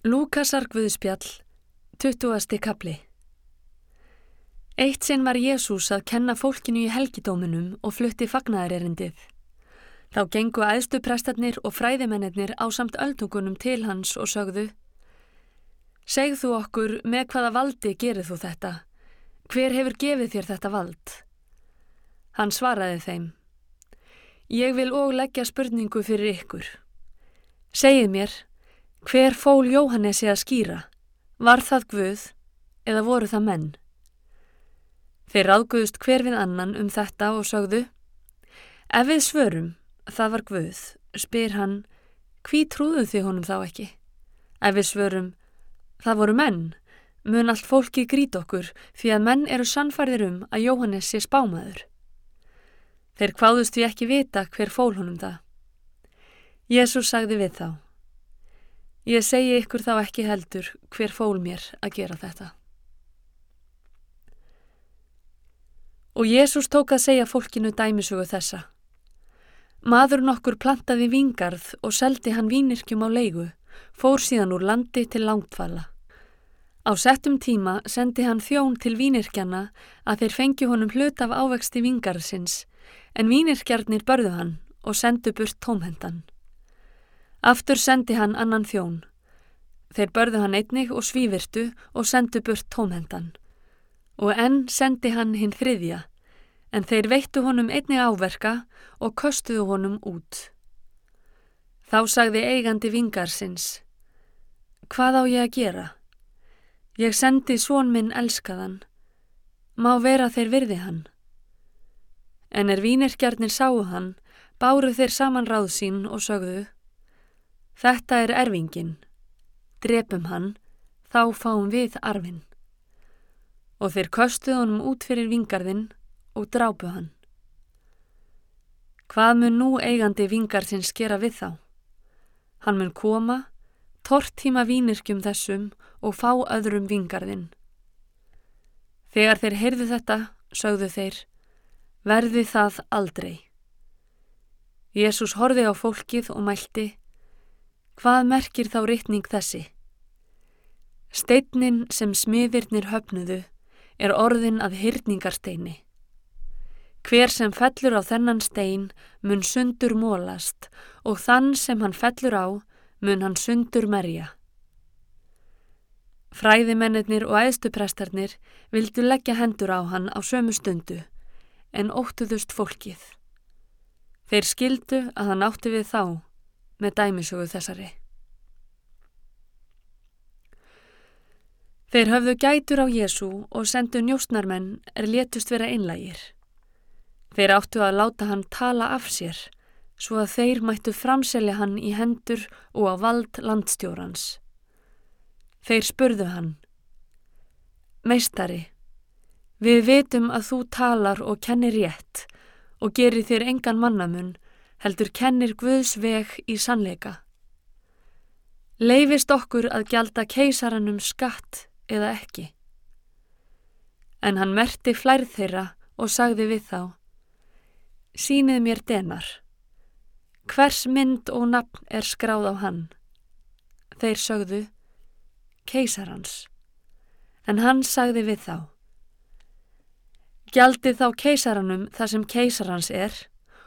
Lúkasar Guðspjall, 20. kapli Eitt sinn var Jésús að kenna fólkinu í helgidóminum og flutti fagnæðarerindið. Þá gengu aðstu prestarnir og fræðimennir á samt öldungunum til hans og sögðu Segð þú okkur með hvaða valdi gerir þú þetta? Hver hefur gefið þér þetta vald? Hann svaraði þeim Ég vil og leggja spurningu fyrir ykkur. Segið mér Hver fól Jóhannesi að skýra? Var það Guð eða voru það menn? Þeir ráðguðust hver við annan um þetta og sögðu Ef við svörum, það var Guð, spyr hann, hví trúðu þið honum þá ekki? Ef við svörum, það voru menn, mun allt fólki grít okkur því að menn eru sannfærðir um að Jóhannes sé spámaður. Þeir kváðust því ekki vita hver fól honum það. Jésús sagði við þá. Ég segi ykkur þá ekki heldur hver fól mér að gera þetta. Og Jésús tók að segja fólkinu dæmisugu þessa. Maður nokkur plantaði vingarð og seldi hann vínirkjum á leigu, fór síðan úr landi til langtfalla. Á settum tíma sendi hann þjón til vínirkjana að þeir fengi honum hlut af ávexti vingarðsins, en vínirkjarnir börðu hann og sendu burt tómhendan. Aftur sendi hann annan þjón. Þeir börðu hann einnig og svívirtu og sendu burt tómhendan. Og enn sendi hann hinn þriðja, en þeir veittu honum einnig áverka og kostuðu honum út. Þá sagði eigandi vingarsins, hvað á ég að gera? Ég sendi svon minn elskaðan, má vera þeir virði hann. En er vínirkjarnir sáu hann, báru þeir saman ráð sín og sögðu, Þetta er erfingin. Drepum hann, þá fáum við arfin. Og þeir köstuð honum út fyrir vingarðin og drápu hann. Hvað mun nú eigandi vingarðsins gera við þá? Hann mun koma, tortíma vínirkjum þessum og fá öðrum vingarðin. Þegar þeir heyrðu þetta, sögðu þeir, verði það aldrei. Jésús horfi á fólkið og mælti, Hvað merkir þá rytning þessi? Steitnin sem smiðirnir höfnuðu er orðin að hyrningarsteini. Hver sem fellur á þennan stein mun sundur mólast og þann sem hann fellur á mun hann sundur merja. Fræðimennir og æðstuprestarnir vildu leggja hendur á hann á sömu stundu en óttuðust fólkið. Þeir skildu að hann átti við þá með dæmisögu þessari. Þeir höfðu gætur á Jésu og sendu njóstnarmenn er létust vera einlægir. Þeir áttu að láta hann tala af sér svo að þeir mættu framselja hann í hendur og á vald landstjórans. Þeir spurðu hann Meistari, við vitum að þú talar og kennir rétt og gerir þér engan mannamun heldur kennir Guðs veg í sannleika. Leifist okkur að gjalda keisaranum skatt eða ekki. En hann merti flærð þeirra og sagði við þá, Sýnið mér denar. Hvers mynd og nafn er skráð á hann? Þeir sögðu, keisarans. En hann sagði við þá, Gjaldið þá keisaranum það sem keisarans er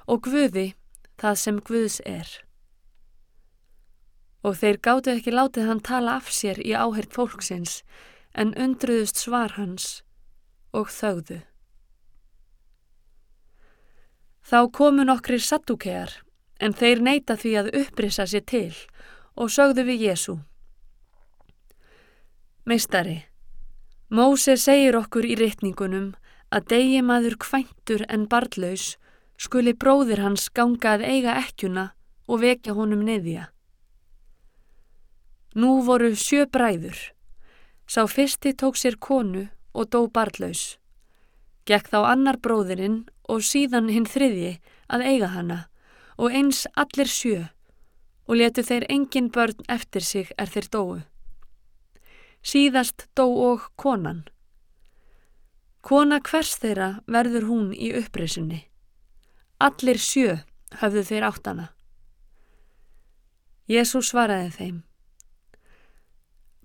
og Guði það sem Guðs er. Og þeir gáttu ekki látið hann tala af sér í áhert fólksins en undruðust svar hans og þögðu. Þá komu nokkri sattúkegar en þeir neyta því að upprissa sér til og sögðu við Jésu. Meistari, Móse segir okkur í rytningunum að degi maður kvæntur en barlaus skuli bróðir hans ganga að eiga ekkjuna og vekja honum neðja. Nú voru sjö bræður. Sá fyrsti tók sér konu og dó barlaus. Gekk þá annar bróðirinn og síðan hinn þriðji að eiga hana og eins allir sjö og letu þeir engin börn eftir sig er þeir dóu. Síðast dó og konan. Kona hvers þeirra verður hún í upprisunni. Allir sjö höfðu þeir áttana. Jésús svaraði þeim.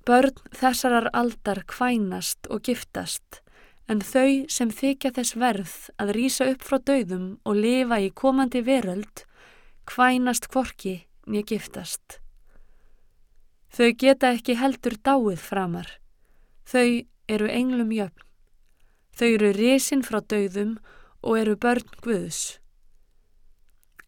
Börn þessarar aldar kvænast og giftast, en þau sem þykja þess verð að rýsa upp frá döðum og lifa í komandi veröld, kvænast kvorki nýja giftast. Þau geta ekki heldur dáið framar. Þau eru englum jöfn. Þau eru risin frá döðum og eru börn Guðs.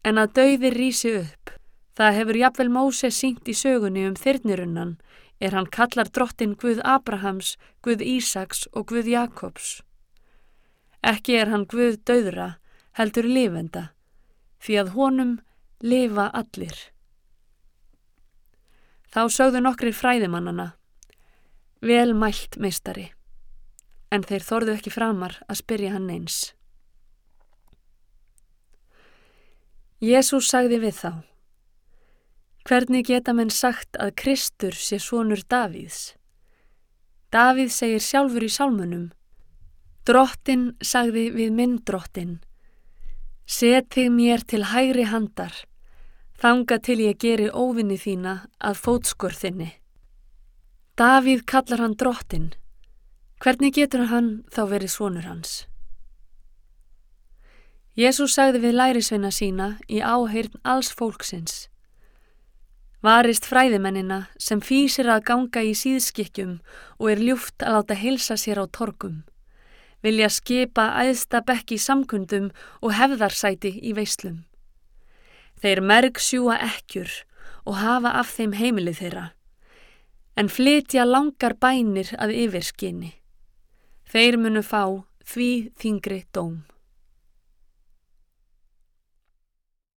En að döðir rísi upp, það hefur jafnvel Móse sínt í sögunni um þyrnirunnan, er hann kallar drottin Guð Abrahams, Guð Ísaks og Guð Jakobs. Ekki er hann Guð döðra, heldur lifenda, því að honum lifa allir. Þá sögðu nokkri fræðimannana, vel mælt meistari, en þeir þorðu ekki framar að spyrja hann eins. Jésús sagði við þá, hvernig geta menn sagt að Kristur sé svonur Davíðs? Davíð segir sjálfur í sálmunum, drottin sagði við minn drottin, set þig mér til hægri handar, Þanga til ég geri óvinni þína að fótskur þinni. Davíð kallar hann drottin. Hvernig getur hann þá verið svonur hans? Jésús sagði við lærisveina sína í áheyrn alls fólksins. Varist fræðimennina sem fýsir að ganga í síðskikkjum og er ljúft að láta hilsa sér á torkum. Vilja skipa æðsta bekki samkundum og hefðarsæti í veislum. Þeir merg sjúa ekkjur og hafa af þeim heimilið þeirra, en flytja langar bænir að yfirskinni. Þeir munu fá því þingri dóm.